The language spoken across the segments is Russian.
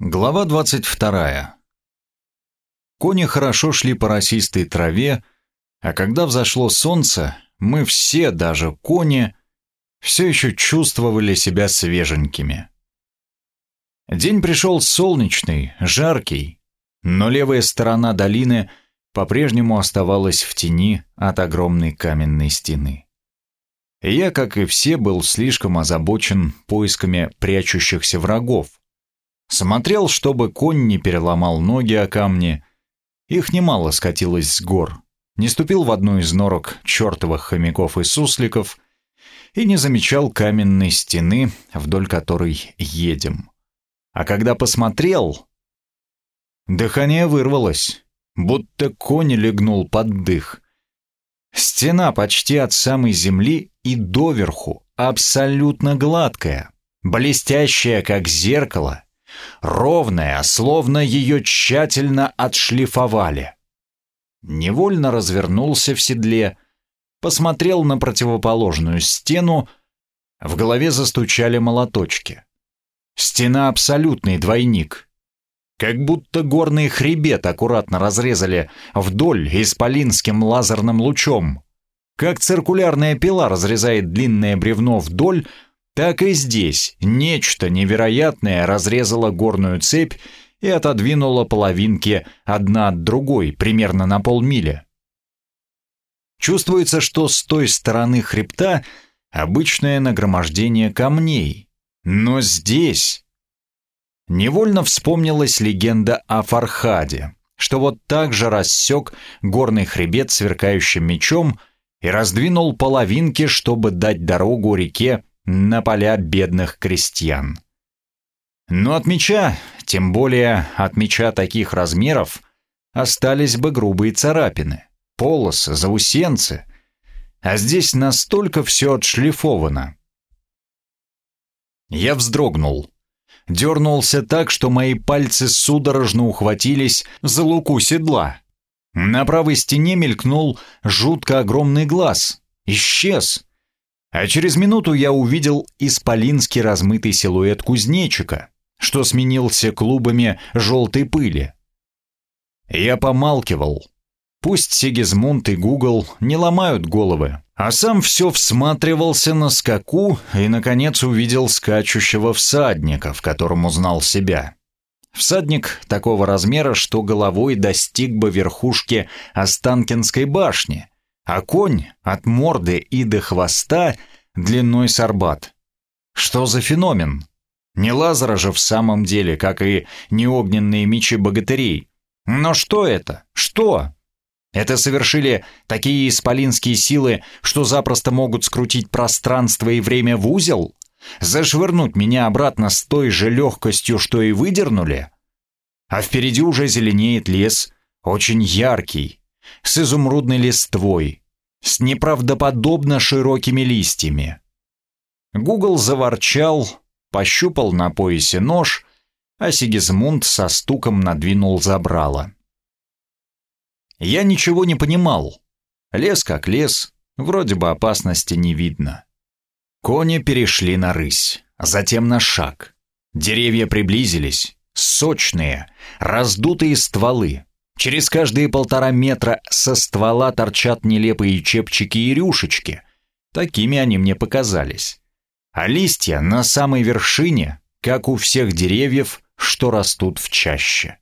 Глава 22. Кони хорошо шли по росистой траве, а когда взошло солнце, мы все, даже кони, все еще чувствовали себя свеженькими. День пришел солнечный, жаркий, но левая сторона долины по-прежнему оставалась в тени от огромной каменной стены. Я, как и все, был слишком озабочен поисками прячущихся врагов, Смотрел, чтобы конь не переломал ноги о камни. Их немало скатилось с гор. Не ступил в одну из норок чертовых хомяков и сусликов и не замечал каменной стены, вдоль которой едем. А когда посмотрел, дыхание вырвалось, будто конь легнул под дых. Стена почти от самой земли и доверху, абсолютно гладкая, блестящая, как зеркало, ровная, словно ее тщательно отшлифовали. Невольно развернулся в седле, посмотрел на противоположную стену, в голове застучали молоточки. Стена абсолютный двойник. Как будто горный хребет аккуратно разрезали вдоль исполинским лазерным лучом. Как циркулярная пила разрезает длинное бревно вдоль, так и здесь нечто невероятное разрезало горную цепь и отодвинуло половинки одна от другой примерно на полмили. Чувствуется, что с той стороны хребта обычное нагромождение камней, но здесь... Невольно вспомнилась легенда о Фархаде, что вот так же рассек горный хребет сверкающим мечом и раздвинул половинки, чтобы дать дорогу реке на поля бедных крестьян. Но от меча, тем более от меча таких размеров, остались бы грубые царапины, полосы, заусенцы, а здесь настолько все отшлифовано. Я вздрогнул. Дернулся так, что мои пальцы судорожно ухватились за луку седла. На правой стене мелькнул жутко огромный глаз. Исчез. А через минуту я увидел исполинский размытый силуэт кузнечика, что сменился клубами желтой пыли. Я помалкивал. Пусть Сигизмунд и Гугл не ломают головы, а сам все всматривался на скаку и, наконец, увидел скачущего всадника, в котором узнал себя. Всадник такого размера, что головой достиг бы верхушки Останкинской башни — а конь от морды и до хвоста длиной с арбат. Что за феномен? Не Лазара же в самом деле, как и не огненные мечи богатырей. Но что это? Что? Это совершили такие исполинские силы, что запросто могут скрутить пространство и время в узел? Зашвырнуть меня обратно с той же легкостью, что и выдернули? А впереди уже зеленеет лес, очень яркий, с изумрудной листвой, с неправдоподобно широкими листьями. Гугл заворчал, пощупал на поясе нож, а Сигизмунд со стуком надвинул забрало. Я ничего не понимал. Лес как лес, вроде бы опасности не видно. Кони перешли на рысь, затем на шаг. Деревья приблизились, сочные, раздутые стволы. Через каждые полтора метра со ствола торчат нелепые чепчики и рюшечки. Такими они мне показались. А листья на самой вершине, как у всех деревьев, что растут в чаще.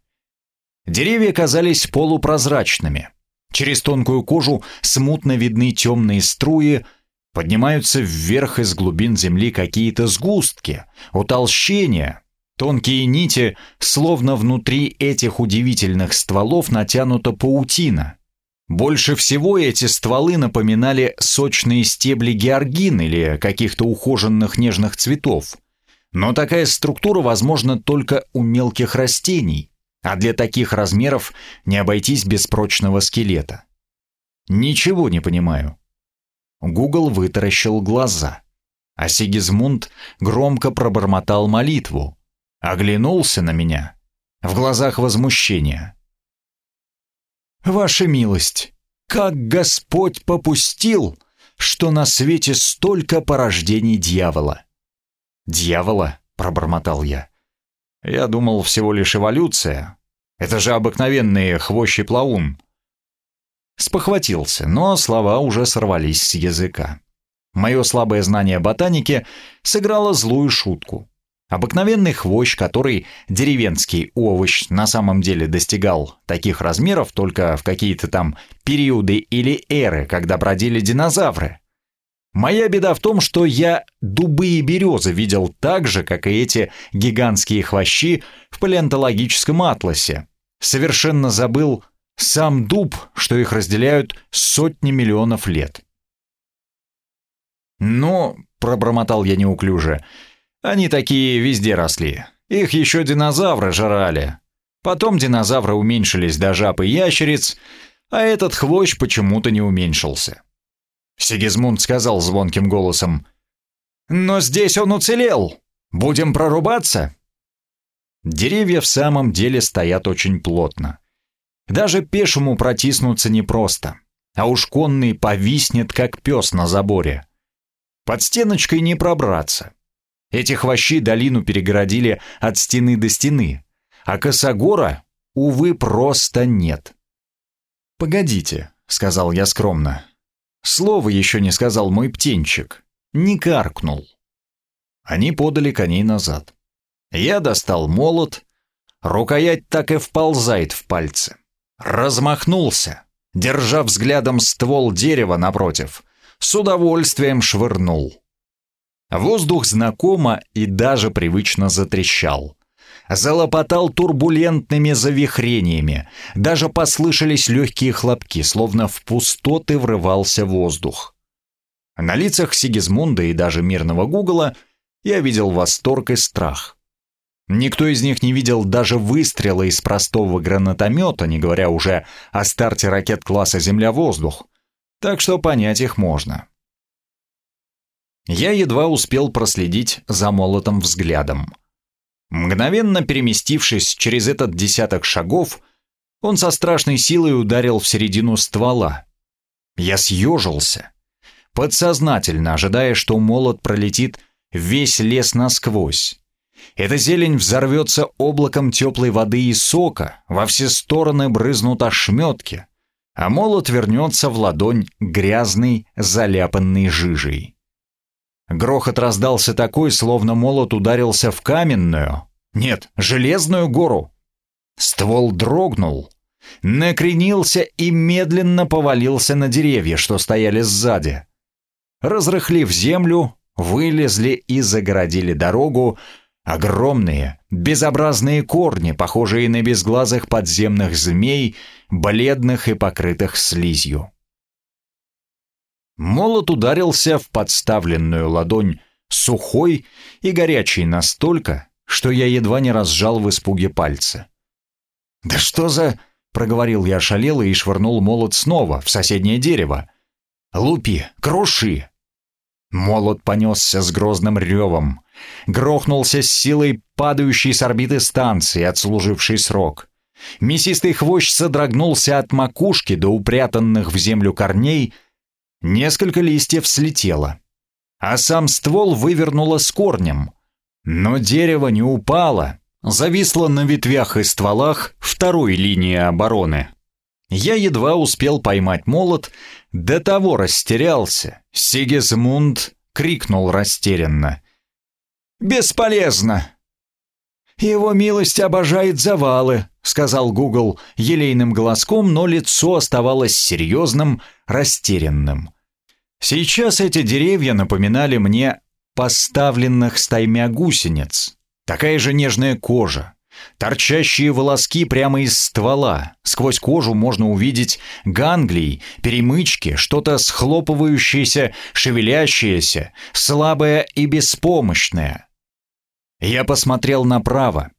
Деревья казались полупрозрачными. Через тонкую кожу смутно видны темные струи, поднимаются вверх из глубин земли какие-то сгустки, утолщения, Тонкие нити, словно внутри этих удивительных стволов натянута паутина. Больше всего эти стволы напоминали сочные стебли георгин или каких-то ухоженных нежных цветов. Но такая структура возможна только у мелких растений, а для таких размеров не обойтись без прочного скелета. Ничего не понимаю. Гугл вытаращил глаза, а Сигизмунд громко пробормотал молитву, Оглянулся на меня. В глазах возмущение. «Ваша милость, как Господь попустил, что на свете столько порождений дьявола!» «Дьявола?» — пробормотал я. Я думал, всего лишь эволюция. Это же обыкновенный хвощий плавун. Спохватился, но слова уже сорвались с языка. Мое слабое знание ботаники сыграло злую шутку. Обыкновенный хвощ, который деревенский овощ на самом деле достигал таких размеров только в какие-то там периоды или эры, когда бродили динозавры. Моя беда в том, что я дубы и березы видел так же, как и эти гигантские хвощи в палеонтологическом атласе. Совершенно забыл сам дуб, что их разделяют сотни миллионов лет. «Ну», — пробормотал я неуклюже, — «они такие везде росли. Их еще динозавры жрали. Потом динозавры уменьшились до жаб и ящериц, а этот хвощ почему-то не уменьшился». Сигизмунд сказал звонким голосом, «Но здесь он уцелел! Будем прорубаться!» Деревья в самом деле стоят очень плотно. Даже пешему протиснуться непросто, а уж конный повиснет, как пес на заборе. Под стеночкой не пробраться. Эти хвощи долину перегородили от стены до стены, а косогора, увы, просто нет. «Погодите», — сказал я скромно. Слово еще не сказал мой птенчик, не каркнул. Они подали коней назад. Я достал молот, рукоять так и вползает в пальцы. Размахнулся, держа взглядом ствол дерева напротив, с удовольствием швырнул. Воздух знакомо и даже привычно затрещал. Залопотал турбулентными завихрениями, даже послышались легкие хлопки, словно в пустоты врывался воздух. На лицах Сигизмунда и даже мирного Гугла я видел восторг и страх. Никто из них не видел даже выстрела из простого гранатомета, не говоря уже о старте ракет класса «Земля-воздух», так что понять их можно. Я едва успел проследить за молотом взглядом. Мгновенно переместившись через этот десяток шагов, он со страшной силой ударил в середину ствола. Я съежился, подсознательно ожидая, что молот пролетит весь лес насквозь. Эта зелень взорвется облаком теплой воды и сока, во все стороны брызнут ошметки, а молот вернется в ладонь грязный, заляпанный жижей. Грохот раздался такой, словно молот ударился в каменную, нет, железную гору. Ствол дрогнул, накренился и медленно повалился на деревья, что стояли сзади. Разрыхлив землю, вылезли и загородили дорогу огромные, безобразные корни, похожие на безглазых подземных змей, бледных и покрытых слизью. Молот ударился в подставленную ладонь, сухой и горячий настолько, что я едва не разжал в испуге пальцы. «Да что за...» — проговорил я шалело и швырнул молот снова в соседнее дерево. «Лупи, круши!» Молот понесся с грозным ревом, грохнулся с силой падающей с орбиты станции, отслужившей срок. Мясистый хвощ содрогнулся от макушки до упрятанных в землю корней, Несколько листьев слетело, а сам ствол вывернуло с корнем. Но дерево не упало, зависло на ветвях и стволах второй линии обороны. Я едва успел поймать молот, до того растерялся. Сигизмунд крикнул растерянно. «Бесполезно!» «Его милость обожает завалы», — сказал Гугл елейным голоском, но лицо оставалось серьезным, растерянным. Сейчас эти деревья напоминали мне поставленных стаймя гусениц. Такая же нежная кожа, торчащие волоски прямо из ствола. Сквозь кожу можно увидеть ганглии, перемычки, что-то схлопывающееся, шевелящееся, слабое и беспомощное. Я посмотрел направо.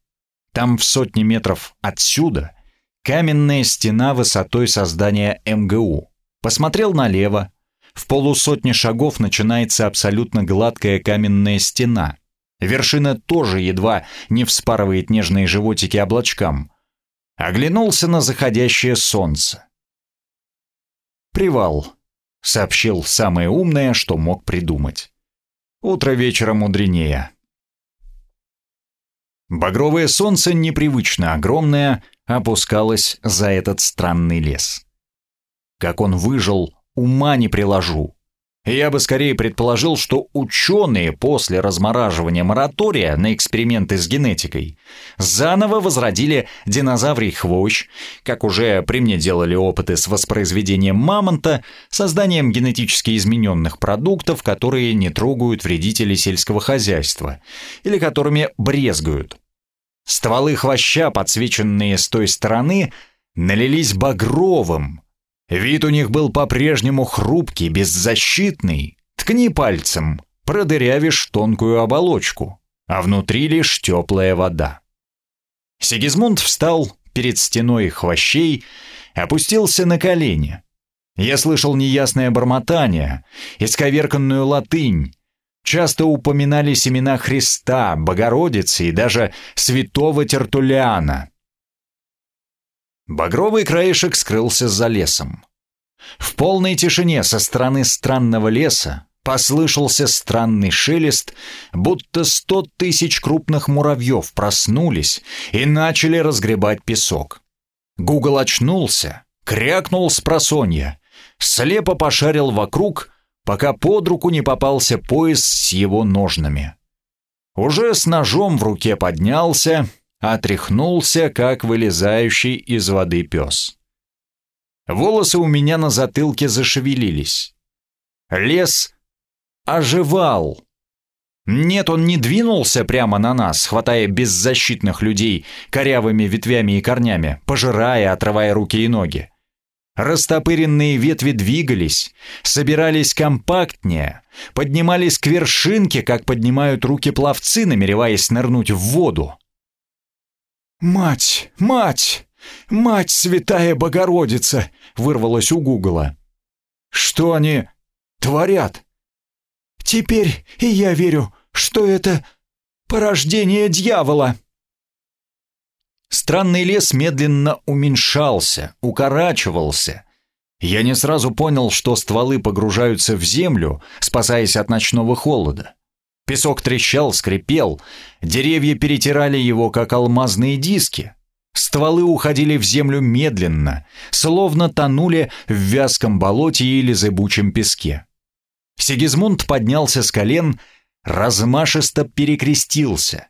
Там в сотни метров отсюда каменная стена высотой создания МГУ. Посмотрел налево. В полусотни шагов начинается абсолютно гладкая каменная стена. Вершина тоже едва не вспарывает нежные животики облачкам. Оглянулся на заходящее солнце. «Привал», — сообщил самое умное, что мог придумать. «Утро вечера мудренее». Багровое солнце, непривычно огромное, опускалось за этот странный лес. Как он выжил, ума не приложу. Я бы скорее предположил, что ученые после размораживания моратория на эксперименты с генетикой заново возродили динозаврий хвощ, как уже при мне делали опыты с воспроизведением мамонта, созданием генетически измененных продуктов, которые не трогают вредители сельского хозяйства, или которыми брезгуют. Стволы хвоща, подсвеченные с той стороны, налились багровым, Вид у них был по-прежнему хрупкий, беззащитный. Ткни пальцем, продырявишь тонкую оболочку, а внутри лишь теплая вода. Сигизмунд встал перед стеной хвощей, опустился на колени. Я слышал неясное бормотание, исковерканную латынь. Часто упоминали семена Христа, Богородицы и даже святого Тертулиана — Багровый краешек скрылся за лесом. В полной тишине со стороны странного леса послышался странный шелест, будто сто тысяч крупных муравьев проснулись и начали разгребать песок. Гугл очнулся, крякнул с просонья, слепо пошарил вокруг, пока под руку не попался пояс с его ножнами. Уже с ножом в руке поднялся, отряхнулся, как вылезающий из воды пес. Волосы у меня на затылке зашевелились. Лес оживал. Нет, он не двинулся прямо на нас, хватая беззащитных людей корявыми ветвями и корнями, пожирая, отрывая руки и ноги. Растопыренные ветви двигались, собирались компактнее, поднимались к вершинке, как поднимают руки пловцы, намереваясь нырнуть в воду. «Мать! Мать! Мать Святая Богородица!» — вырвалось у Гугла. «Что они творят?» «Теперь и я верю, что это порождение дьявола!» Странный лес медленно уменьшался, укорачивался. Я не сразу понял, что стволы погружаются в землю, спасаясь от ночного холода. Песок трещал, скрипел, деревья перетирали его, как алмазные диски. Стволы уходили в землю медленно, словно тонули в вязком болоте или зыбучем песке. Сигизмунд поднялся с колен, размашисто перекрестился.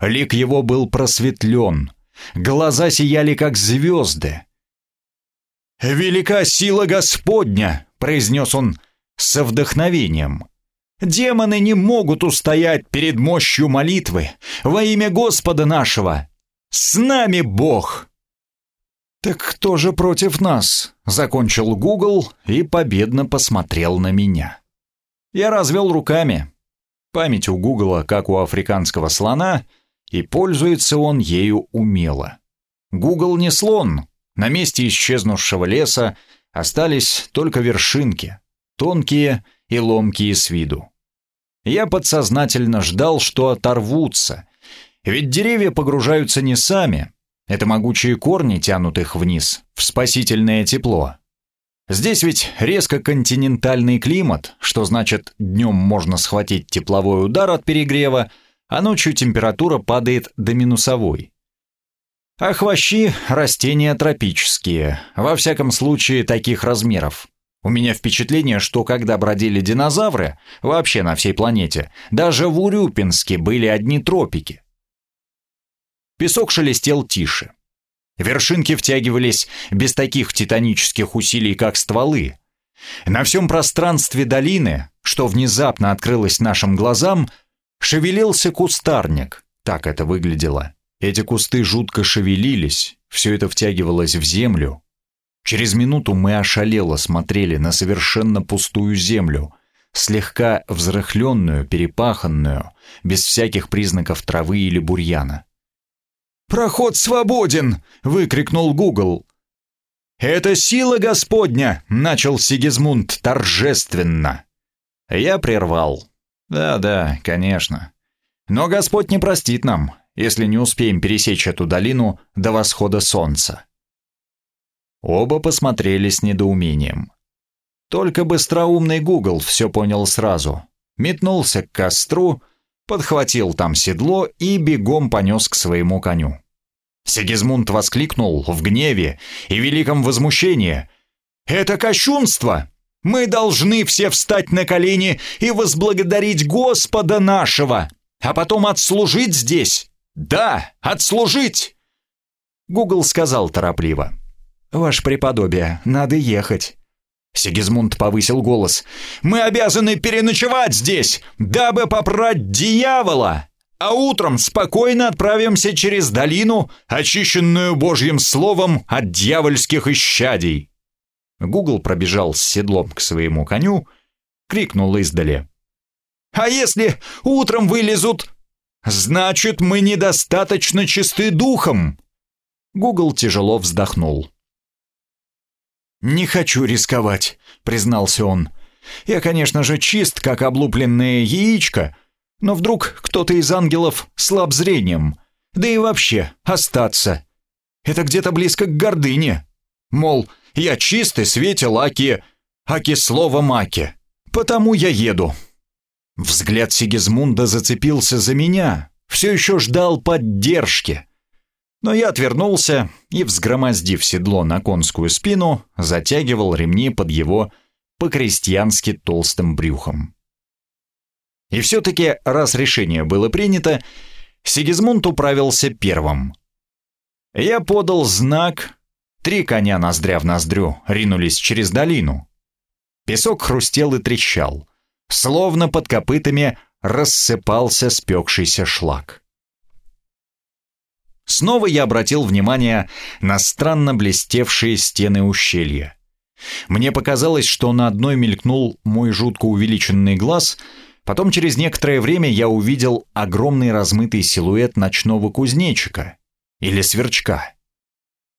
Лик его был просветлен, глаза сияли, как звезды. «Велика сила Господня!» — произнес он со вдохновением. Демоны не могут устоять перед мощью молитвы во имя Господа нашего. С нами Бог!» «Так кто же против нас?» — закончил Гугл и победно посмотрел на меня. Я развел руками. Память у Гугла, как у африканского слона, и пользуется он ею умело. Гугл не слон. На месте исчезнувшего леса остались только вершинки, тонкие и ломкие с виду. Я подсознательно ждал, что оторвутся. Ведь деревья погружаются не сами. Это могучие корни тянут их вниз, в спасительное тепло. Здесь ведь резко континентальный климат, что значит днем можно схватить тепловой удар от перегрева, а ночью температура падает до минусовой. А хвощи – растения тропические, во всяком случае таких размеров. У меня впечатление, что когда бродили динозавры, вообще на всей планете, даже в Урюпинске были одни тропики. Песок шелестел тише. Вершинки втягивались без таких титанических усилий, как стволы. На всем пространстве долины, что внезапно открылось нашим глазам, шевелился кустарник. Так это выглядело. Эти кусты жутко шевелились, все это втягивалось в землю, Через минуту мы ошалело смотрели на совершенно пустую землю, слегка взрыхленную, перепаханную, без всяких признаков травы или бурьяна. «Проход свободен!» — выкрикнул Гугл. «Это сила Господня!» — начал Сигизмунд торжественно. Я прервал. «Да-да, конечно. Но Господь не простит нам, если не успеем пересечь эту долину до восхода солнца». Оба посмотрели с недоумением. Только быстроумный Гугл все понял сразу. Метнулся к костру, подхватил там седло и бегом понес к своему коню. Сигизмунд воскликнул в гневе и великом возмущении. «Это кощунство! Мы должны все встать на колени и возблагодарить Господа нашего, а потом отслужить здесь! Да, отслужить!» Гугл сказал торопливо. «Ваше преподобие, надо ехать». Сигизмунд повысил голос. «Мы обязаны переночевать здесь, дабы попрать дьявола, а утром спокойно отправимся через долину, очищенную Божьим словом от дьявольских исчадий». Гугл пробежал с седлом к своему коню, крикнул издали. «А если утром вылезут? Значит, мы недостаточно чисты духом!» Гугл тяжело вздохнул. «Не хочу рисковать», — признался он. «Я, конечно же, чист, как облупленное яичко, но вдруг кто-то из ангелов слаб зрением, да и вообще остаться. Это где-то близко к гордыне. Мол, я чистый, светил Аки, Аки слово Маки, потому я еду». Взгляд Сигизмунда зацепился за меня, все еще ждал поддержки. Но я отвернулся и, взгромоздив седло на конскую спину, затягивал ремни под его по-крестьянски толстым брюхом. И все-таки, раз решение было принято, Сигизмунд управился первым. Я подал знак, три коня ноздря в ноздрю ринулись через долину. Песок хрустел и трещал, словно под копытами рассыпался спекшийся шлак. Снова я обратил внимание на странно блестевшие стены ущелья. Мне показалось, что на одной мелькнул мой жутко увеличенный глаз, потом через некоторое время я увидел огромный размытый силуэт ночного кузнечика или сверчка.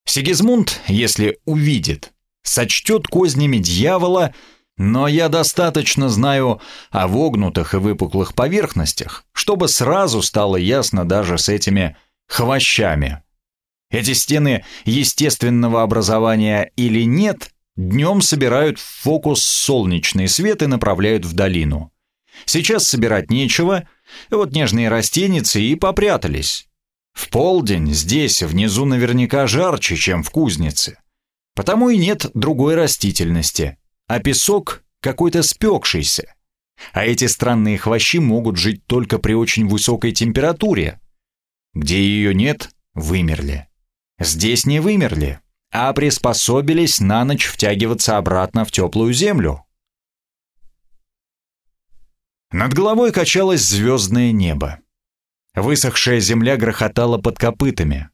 Сигизмунд, если увидит, сочтет кознями дьявола, но я достаточно знаю о вогнутых и выпуклых поверхностях, чтобы сразу стало ясно даже с этими хвощами. Эти стены естественного образования или нет, днем собирают в фокус солнечный свет и направляют в долину. Сейчас собирать нечего, вот нежные растеницы и попрятались. В полдень здесь внизу наверняка жарче, чем в кузнице. Потому и нет другой растительности, а песок какой-то спекшийся. А эти странные хвощи могут жить только при очень высокой температуре, где ее нет, вымерли. Здесь не вымерли, а приспособились на ночь втягиваться обратно в теплую землю. Над головой качалось звездное небо. Высохшая земля грохотала под копытами.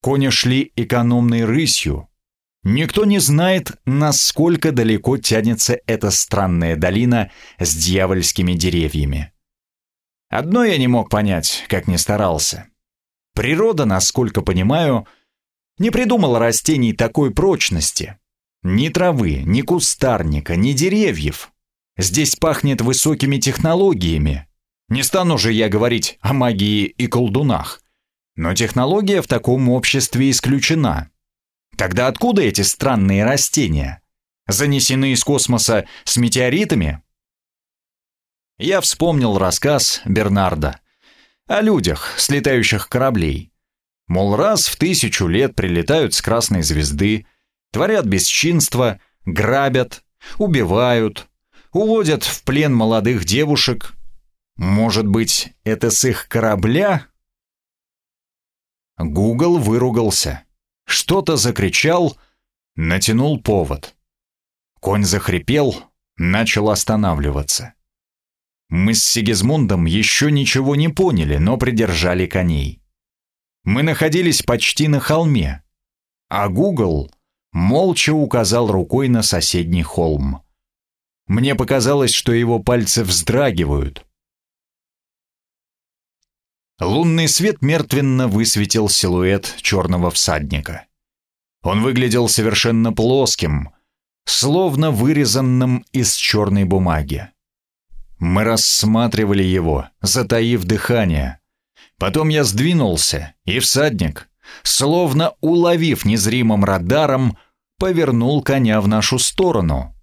Кони шли экономной рысью. Никто не знает, насколько далеко тянется эта странная долина с дьявольскими деревьями. Одно я не мог понять, как ни старался. Природа, насколько понимаю, не придумала растений такой прочности. Ни травы, ни кустарника, ни деревьев. Здесь пахнет высокими технологиями. Не стану же я говорить о магии и колдунах. Но технология в таком обществе исключена. Тогда откуда эти странные растения? Занесены из космоса с метеоритами? Я вспомнил рассказ Бернарда о людях, слетающих кораблей. Мол, раз в тысячу лет прилетают с красной звезды, творят бесчинство, грабят, убивают, уводят в плен молодых девушек. Может быть, это с их корабля? Гугл выругался, что-то закричал, натянул повод. Конь захрипел, начал останавливаться. Мы с Сигизмундом еще ничего не поняли, но придержали коней. Мы находились почти на холме, а Гугл молча указал рукой на соседний холм. Мне показалось, что его пальцы вздрагивают. Лунный свет мертвенно высветил силуэт черного всадника. Он выглядел совершенно плоским, словно вырезанным из черной бумаги. Мы рассматривали его, затаив дыхание. Потом я сдвинулся, и всадник, словно уловив незримым радаром, повернул коня в нашу сторону.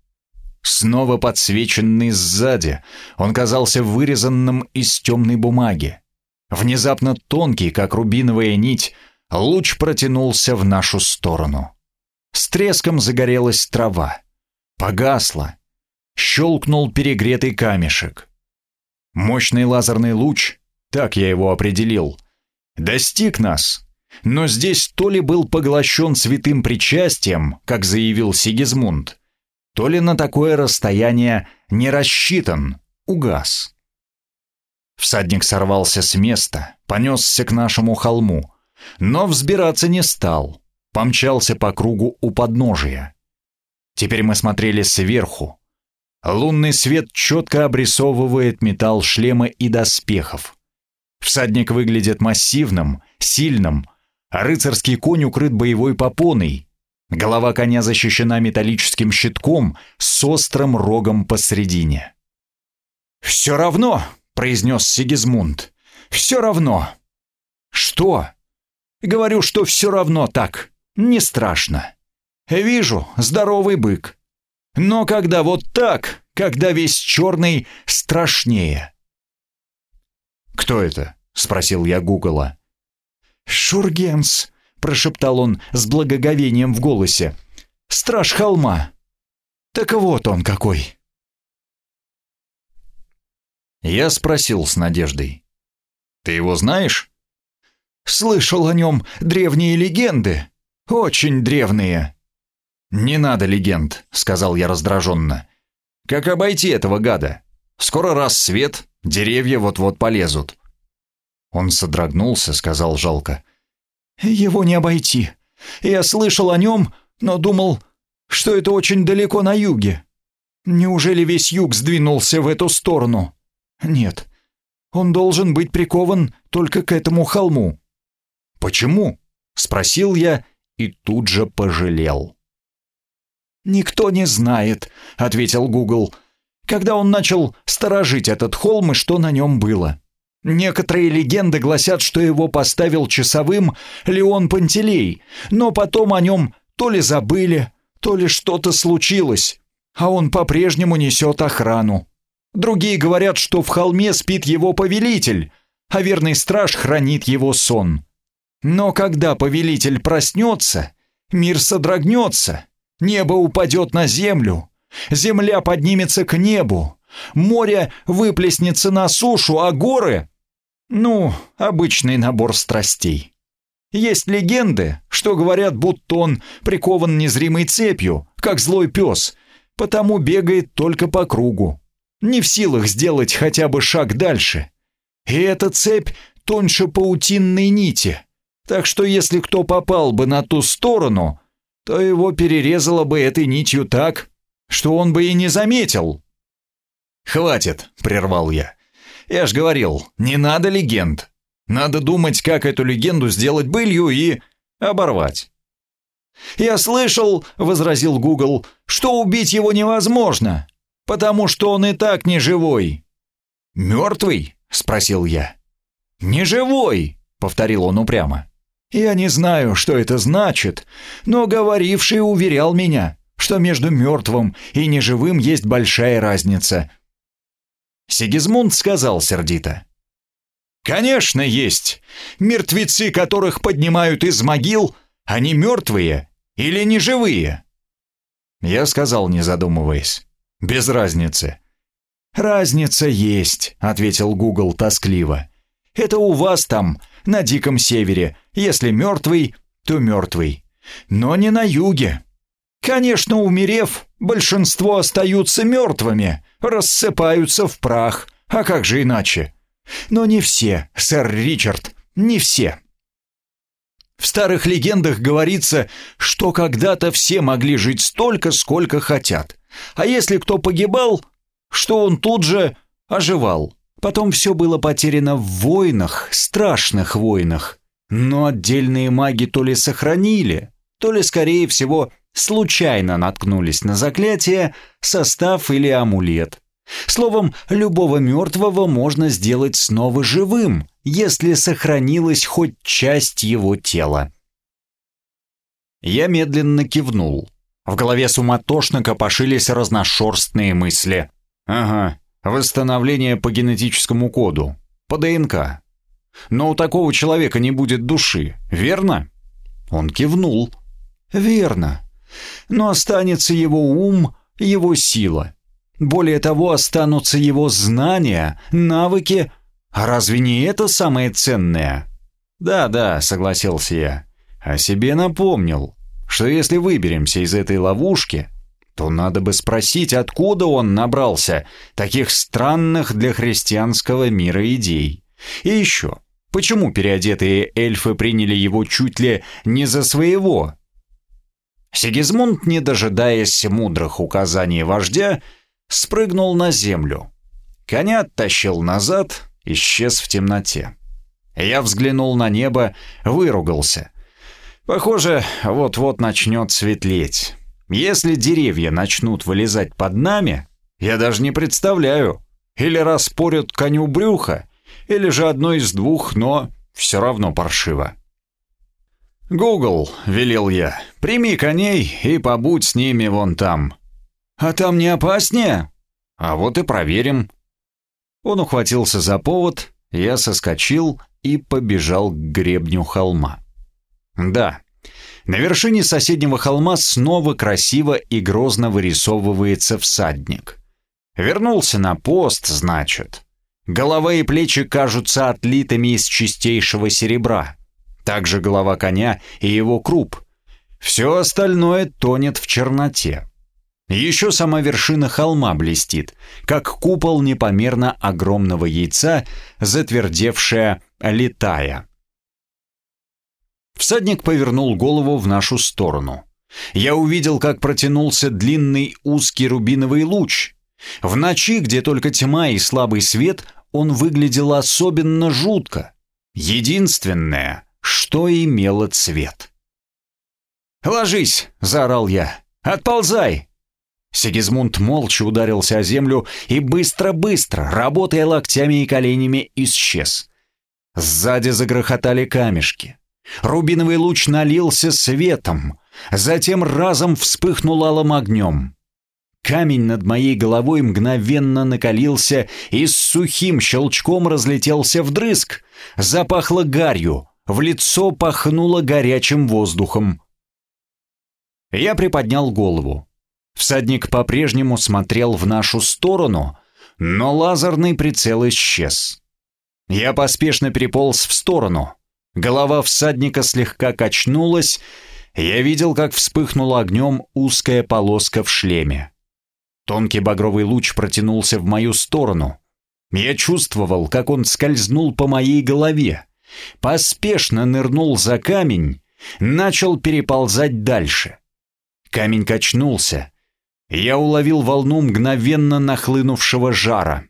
снова подсвеченный сзади. Он казался вырезанным из темной бумаги. Внезапно тонкий, как рубиновая нить, луч протянулся в нашу сторону. С треском загорелась трава. Погасла. Щелкнул перегретый камешек. Мощный лазерный луч, так я его определил, достиг нас, но здесь то ли был поглощен святым причастием, как заявил Сигизмунд, то ли на такое расстояние не рассчитан, угас. Всадник сорвался с места, понесся к нашему холму, но взбираться не стал, помчался по кругу у подножия. Теперь мы смотрели сверху, Лунный свет четко обрисовывает металл шлема и доспехов. Всадник выглядит массивным, сильным, рыцарский конь укрыт боевой попоной. Голова коня защищена металлическим щитком с острым рогом посредине. «Все равно!» — произнес Сигизмунд. «Все равно!» «Что?» «Говорю, что все равно так. Не страшно. Вижу, здоровый бык. Но когда вот так, когда весь черный, страшнее. «Кто это?» — спросил я Гугла. «Шургенс», — прошептал он с благоговением в голосе. «Страж холма». «Так вот он какой». Я спросил с надеждой. «Ты его знаешь?» «Слышал о нем древние легенды. Очень древние». «Не надо легенд», — сказал я раздраженно. «Как обойти этого гада? Скоро рассвет, деревья вот-вот полезут». Он содрогнулся, сказал жалко. «Его не обойти. Я слышал о нем, но думал, что это очень далеко на юге. Неужели весь юг сдвинулся в эту сторону? Нет, он должен быть прикован только к этому холму». «Почему?» — спросил я и тут же пожалел. «Никто не знает», — ответил Гугл. «Когда он начал сторожить этот холм и что на нем было?» Некоторые легенды гласят, что его поставил часовым Леон Пантелей, но потом о нем то ли забыли, то ли что-то случилось, а он по-прежнему несет охрану. Другие говорят, что в холме спит его повелитель, а верный страж хранит его сон. Но когда повелитель проснется, мир содрогнется, Небо упадет на землю, земля поднимется к небу, море выплеснется на сушу, а горы... Ну, обычный набор страстей. Есть легенды, что говорят, будто он прикован незримой цепью, как злой пес, потому бегает только по кругу. Не в силах сделать хотя бы шаг дальше. И эта цепь тоньше паутинной нити. Так что если кто попал бы на ту сторону, то его перерезало бы этой нитью так, что он бы и не заметил. «Хватит», — прервал я. «Я ж говорил, не надо легенд. Надо думать, как эту легенду сделать былью и оборвать». «Я слышал», — возразил Гугл, — «что убить его невозможно, потому что он и так не живой». «Мертвый?» — спросил я. «Не живой», — повторил он упрямо. Я не знаю, что это значит, но говоривший уверял меня, что между мертвым и неживым есть большая разница. Сигизмунд сказал сердито. «Конечно есть. Мертвецы, которых поднимают из могил, они мертвые или неживые?» Я сказал, не задумываясь. «Без разницы». «Разница есть», — ответил Гугл тоскливо. «Это у вас там, на Диком Севере, если мертвый, то мертвый. Но не на юге. Конечно, умерев, большинство остаются мертвыми, рассыпаются в прах. А как же иначе? Но не все, сэр Ричард, не все. В старых легендах говорится, что когда-то все могли жить столько, сколько хотят. А если кто погибал, что он тут же оживал. Потом все было потеряно в войнах, страшных войнах. Но отдельные маги то ли сохранили, то ли, скорее всего, случайно наткнулись на заклятие, состав или амулет. Словом, любого мертвого можно сделать снова живым, если сохранилась хоть часть его тела. Я медленно кивнул. В голове суматошно копошились разношерстные мысли. Ага, восстановление по генетическому коду, по ДНК. Но у такого человека не будет души, верно? Он кивнул. Верно. Но останется его ум, его сила. Более того, останутся его знания, навыки. А разве не это самое ценное? Да-да, согласился я. О себе напомнил, что если выберемся из этой ловушки, то надо бы спросить, откуда он набрался таких странных для христианского мира идей. И еще, почему переодетые эльфы приняли его чуть ли не за своего? Сигизмунд, не дожидаясь мудрых указаний вождя, спрыгнул на землю. Коня оттащил назад, исчез в темноте. Я взглянул на небо, выругался. Похоже, вот-вот начнет светлеть. Если деревья начнут вылезать под нами, я даже не представляю. Или распорят коню брюха, или же одно из двух, но все равно паршиво. «Гугл», — велел я, — «прими коней и побудь с ними вон там». «А там не опаснее?» «А вот и проверим». Он ухватился за повод, я соскочил и побежал к гребню холма. Да, на вершине соседнего холма снова красиво и грозно вырисовывается всадник. Вернулся на пост, значит. Голова и плечи кажутся отлитыми из чистейшего серебра. Также голова коня и его круп. Все остальное тонет в черноте. Еще сама вершина холма блестит, как купол непомерно огромного яйца, затвердевшая, летая. Всадник повернул голову в нашу сторону. Я увидел, как протянулся длинный узкий рубиновый луч. В ночи, где только тьма и слабый свет, он выглядел особенно жутко. Единственное, что имело цвет. «Ложись!» — заорал я. «Отползай!» Сигизмунд молча ударился о землю и быстро-быстро, работая локтями и коленями, исчез. Сзади загрохотали камешки. Рубиновый луч налился светом, затем разом вспыхнул алым огнем. Камень над моей головой мгновенно накалился и с сухим щелчком разлетелся вдрызг. Запахло гарью, в лицо пахнуло горячим воздухом. Я приподнял голову. Всадник по-прежнему смотрел в нашу сторону, но лазерный прицел исчез. Я поспешно переполз в сторону. Голова всадника слегка качнулась, я видел, как вспыхнула огнем узкая полоска в шлеме. Тонкий багровый луч протянулся в мою сторону. Я чувствовал, как он скользнул по моей голове, поспешно нырнул за камень, начал переползать дальше. Камень качнулся. Я уловил волну мгновенно нахлынувшего жара.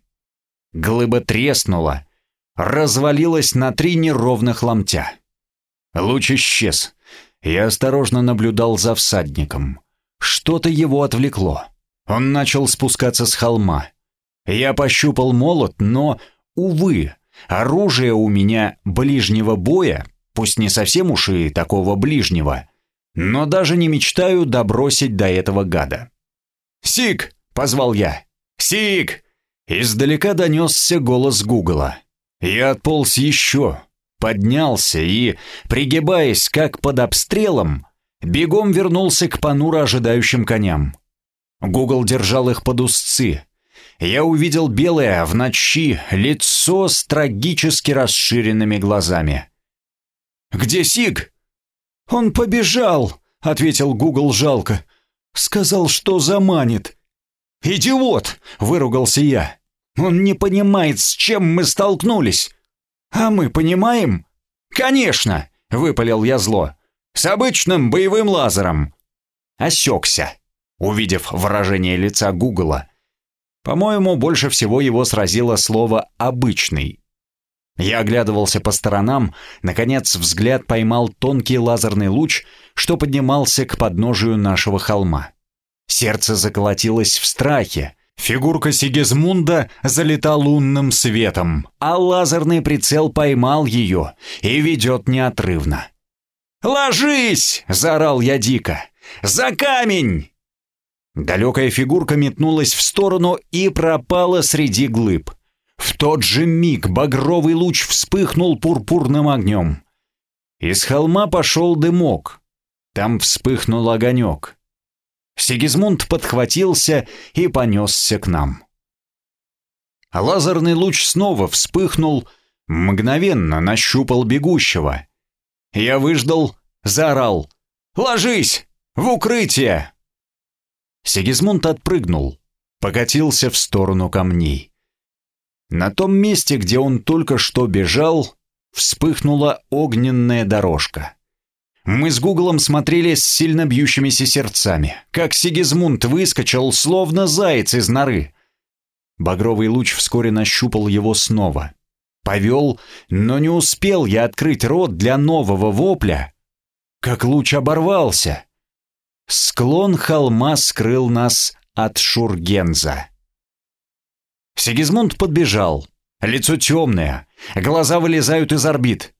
Глыба треснула, развалилась на три неровных ломтя. Луч исчез. Я осторожно наблюдал за всадником. Что-то его отвлекло. Он начал спускаться с холма. Я пощупал молот, но, увы, оружие у меня ближнего боя, пусть не совсем уж и такого ближнего, но даже не мечтаю добросить до этого гада. «Сик!» — позвал я. «Сик!» Издалека донесся голос Гугла. Я отполз еще, поднялся и, пригибаясь как под обстрелом, бегом вернулся к понуро ожидающим коням. Гугл держал их под узцы. Я увидел белое в ночи лицо с трагически расширенными глазами. «Где Сиг?» «Он побежал», — ответил Гугл жалко. «Сказал, что заманит». «Идиот!» — выругался я. Он не понимает, с чем мы столкнулись. А мы понимаем? Конечно, выпалил я зло. С обычным боевым лазером. Осекся, увидев выражение лица Гугла. По-моему, больше всего его сразило слово «обычный». Я оглядывался по сторонам, наконец взгляд поймал тонкий лазерный луч, что поднимался к подножию нашего холма. Сердце заколотилось в страхе, Фигурка Сигизмунда залита лунным светом, а лазерный прицел поймал ее и ведет неотрывно. «Ложись!» — заорал я дико. За камень!» Далекая фигурка метнулась в сторону и пропала среди глыб. В тот же миг багровый луч вспыхнул пурпурным огнем. Из холма пошел дымок. Там вспыхнул огонек. Сигизмунд подхватился и понесся к нам. Лазерный луч снова вспыхнул, мгновенно нащупал бегущего. Я выждал, заорал «Ложись! В укрытие!» Сигизмунд отпрыгнул, покатился в сторону камней. На том месте, где он только что бежал, вспыхнула огненная дорожка. Мы с Гуглом смотрели с сильно бьющимися сердцами, как Сигизмунд выскочил, словно заяц из норы. Багровый луч вскоре нащупал его снова. Повел, но не успел я открыть рот для нового вопля, как луч оборвался. Склон холма скрыл нас от Шургенза. Сигизмунд подбежал. Лицо темное, глаза вылезают из орбит.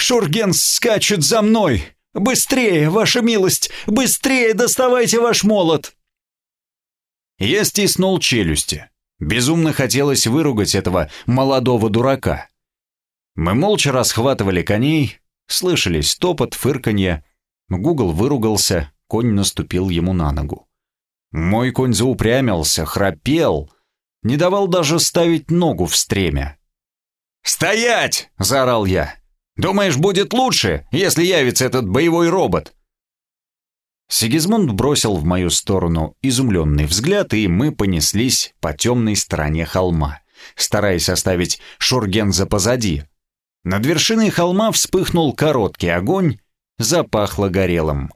«Шургенс скачет за мной! Быстрее, ваша милость! Быстрее доставайте ваш молот!» Я стиснул челюсти. Безумно хотелось выругать этого молодого дурака. Мы молча расхватывали коней, слышались топот, фырканье. Гугл выругался, конь наступил ему на ногу. Мой конь заупрямился, храпел, не давал даже ставить ногу в стремя. «Стоять!» — заорал я. «Думаешь, будет лучше, если явится этот боевой робот?» Сигизмунд бросил в мою сторону изумленный взгляд, и мы понеслись по темной стороне холма, стараясь оставить Шургенза позади. Над вершиной холма вспыхнул короткий огонь, запахло горелым.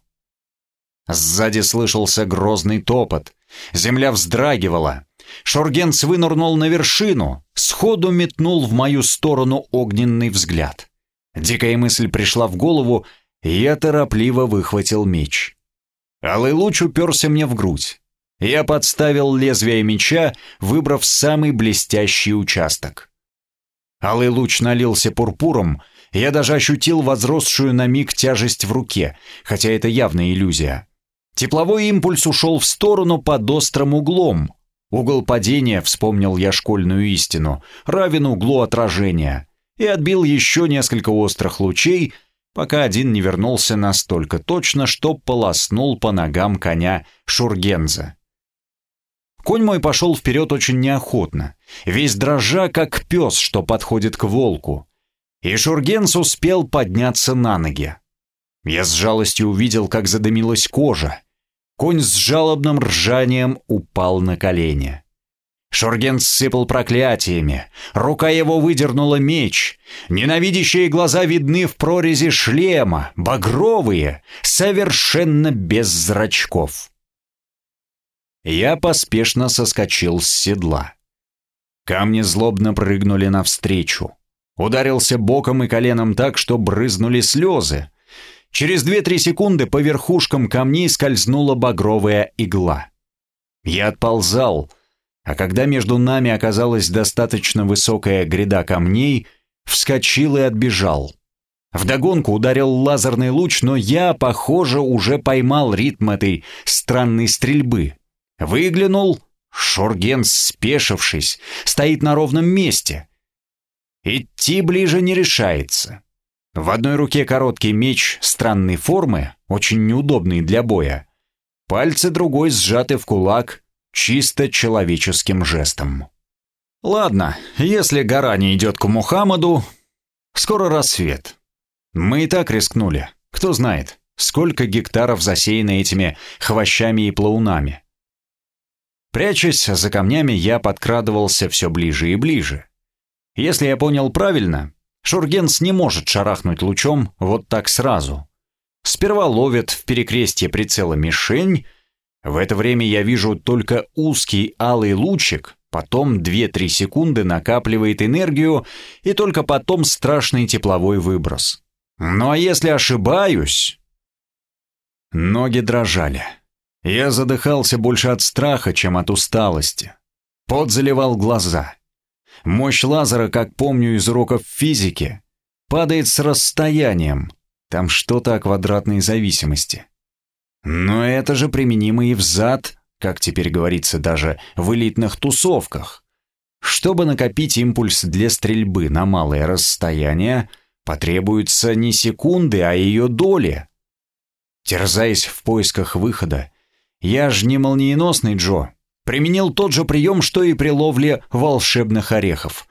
Сзади слышался грозный топот, земля вздрагивала. Шургенс вынырнул на вершину, сходу метнул в мою сторону огненный взгляд. Дикая мысль пришла в голову, и я торопливо выхватил меч. Алый луч уперся мне в грудь. Я подставил лезвие меча, выбрав самый блестящий участок. Алый луч налился пурпуром, я даже ощутил возросшую на миг тяжесть в руке, хотя это явная иллюзия. Тепловой импульс ушел в сторону под острым углом. Угол падения, вспомнил я школьную истину, равен углу отражения. И отбил еще несколько острых лучей, пока один не вернулся настолько точно, что полоснул по ногам коня Шургенза. Конь мой пошел вперед очень неохотно, весь дрожа, как пес, что подходит к волку. И Шургенс успел подняться на ноги. Я с жалостью увидел, как задымилась кожа. Конь с жалобным ржанием упал на колени. Шурген сыпал проклятиями. Рука его выдернула меч. Ненавидящие глаза видны в прорези шлема, багровые, совершенно без зрачков. Я поспешно соскочил с седла. Камни злобно прыгнули навстречу. Ударился боком и коленом так, что брызнули слезы. Через две-три секунды по верхушкам камней скользнула багровая игла. Я отползал — а когда между нами оказалась достаточно высокая гряда камней, вскочил и отбежал. Вдогонку ударил лазерный луч, но я, похоже, уже поймал ритм этой странной стрельбы. Выглянул, Шурген, спешившись, стоит на ровном месте. Идти ближе не решается. В одной руке короткий меч странной формы, очень неудобный для боя. Пальцы другой сжаты в кулак, чисто человеческим жестом. Ладно, если гора не идет к Мухаммаду, скоро рассвет. Мы и так рискнули. Кто знает, сколько гектаров засеяно этими хвощами и плаунами. Прячась за камнями, я подкрадывался все ближе и ближе. Если я понял правильно, Шургенс не может шарахнуть лучом вот так сразу. Сперва ловит в перекрестье прицела мишень, в это время я вижу только узкий алый лучик, потом 2-3 секунды накапливает энергию, и только потом страшный тепловой выброс. Ну а если ошибаюсь... Ноги дрожали. Я задыхался больше от страха, чем от усталости. Пот заливал глаза. Мощь лазера, как помню из уроков физики, падает с расстоянием. Там что-то о квадратной зависимости. Но это же применимо и в зад, как теперь говорится даже в элитных тусовках. Чтобы накопить импульс для стрельбы на малое расстояние, потребуется не секунды, а ее доли. Терзаясь в поисках выхода, я ж не молниеносный Джо, применил тот же прием, что и при ловле волшебных орехов.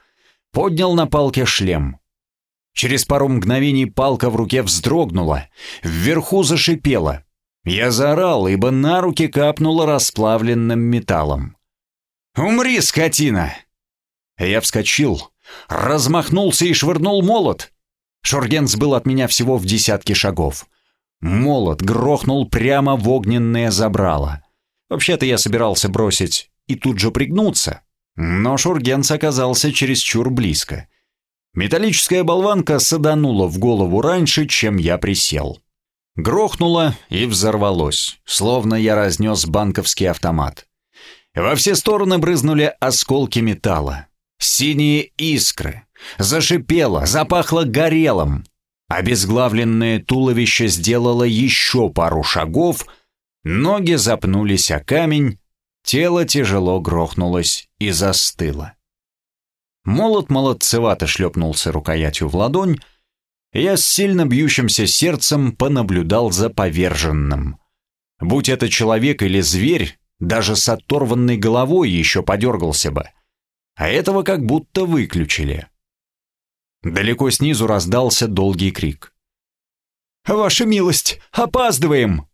Поднял на палке шлем. Через пару мгновений палка в руке вздрогнула, вверху зашипела. Я заорал, ибо на руки капнуло расплавленным металлом. «Умри, скотина!» Я вскочил, размахнулся и швырнул молот. Шургенс был от меня всего в десятке шагов. Молот грохнул прямо в огненное забрало. Вообще-то я собирался бросить и тут же пригнуться, но Шургенс оказался чересчур близко. Металлическая болванка саданула в голову раньше, чем я присел. Грохнуло и взорвалось, словно я разнес банковский автомат. Во все стороны брызнули осколки металла. Синие искры. Зашипело, запахло горелым. Обезглавленное туловище сделало еще пару шагов, ноги запнулись о камень, тело тяжело грохнулось и застыло. Молот молодцевато шлепнулся рукоятью в ладонь, я с сильно бьющимся сердцем понаблюдал за поверженным. Будь это человек или зверь, даже с оторванной головой еще подергался бы — а этого как будто выключили. Далеко снизу раздался долгий крик. «Ваша милость, опаздываем!»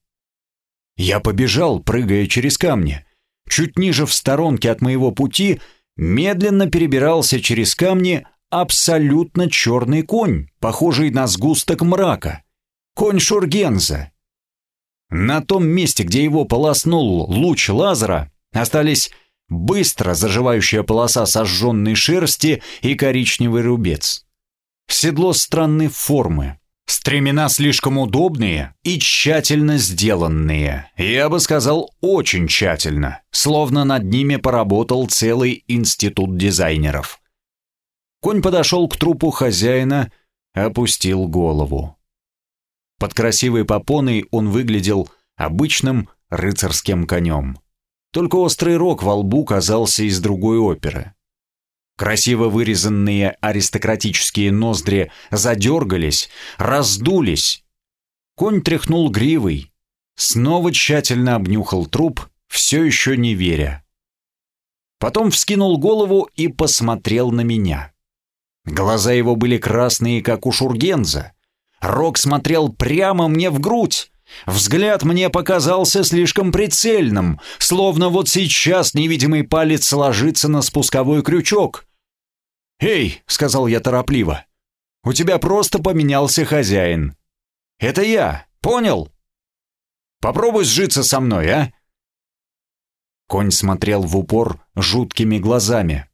Я побежал, прыгая через камни. Чуть ниже в сторонке от моего пути медленно перебирался через камни абсолютно черный конь, похожий на сгусток мрака. Конь Шургенза. На том месте, где его полоснул луч лазера, остались быстро заживающая полоса сожженной шерсти и коричневый рубец. Седло странной формы, стремена слишком удобные и тщательно сделанные. Я бы сказал, очень тщательно, словно над ними поработал целый институт дизайнеров. Конь подошел к трупу хозяина, опустил голову. Под красивой попоной он выглядел обычным рыцарским конем. Только острый рог во лбу казался из другой оперы. Красиво вырезанные аристократические ноздри задергались, раздулись. Конь тряхнул гривой, снова тщательно обнюхал труп, все еще не веря. Потом вскинул голову и посмотрел на меня. Глаза его были красные, как у Шургенза. Рог смотрел прямо мне в грудь. Взгляд мне показался слишком прицельным, словно вот сейчас невидимый палец ложится на спусковой крючок. «Эй!» — сказал я торопливо. «У тебя просто поменялся хозяин. Это я, понял? Попробуй сжиться со мной, а?» Конь смотрел в упор жуткими глазами.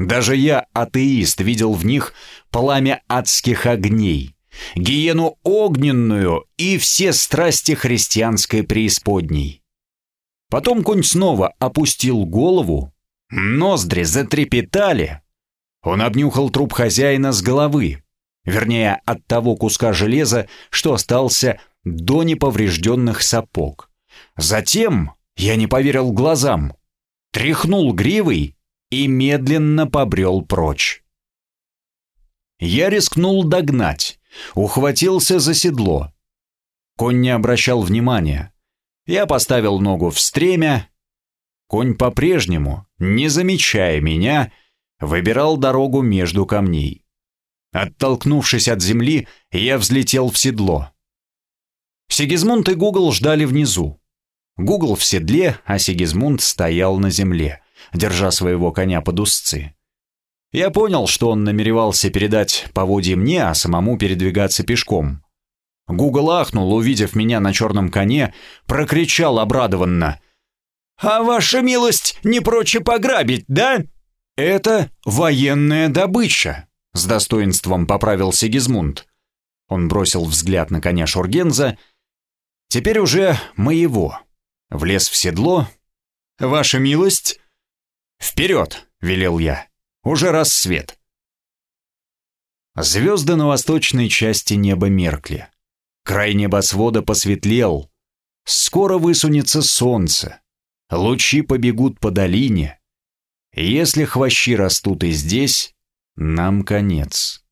Даже я, атеист, видел в них пламя адских огней гиену огненную и все страсти христианской преисподней. Потом конь снова опустил голову, ноздри затрепетали. Он обнюхал труп хозяина с головы, вернее, от того куска железа, что остался до неповрежденных сапог. Затем, я не поверил глазам, тряхнул гривой и медленно побрел прочь. Я рискнул догнать, Ухватился за седло. Конь не обращал внимания. Я поставил ногу в стремя. Конь по-прежнему, не замечая меня, выбирал дорогу между камней. Оттолкнувшись от земли, я взлетел в седло. Сигизмунд и Гугл ждали внизу. Гугл в седле, а Сигизмунд стоял на земле, держа своего коня под узцы. Я понял, что он намеревался передать поводье мне, а самому передвигаться пешком. Гугл ахнул, увидев меня на черном коне, прокричал обрадованно. «А ваша милость не прочь пограбить, да?» «Это военная добыча», — с достоинством поправил Сигизмунд. Он бросил взгляд на коня Шургенза. «Теперь уже моего». Влез в седло. «Ваша милость?» «Вперед!» — велел я. Уже рассвет. Звезды на восточной части неба меркли. Край небосвода посветлел. Скоро высунется солнце. Лучи побегут по долине. Если хвощи растут и здесь, нам конец.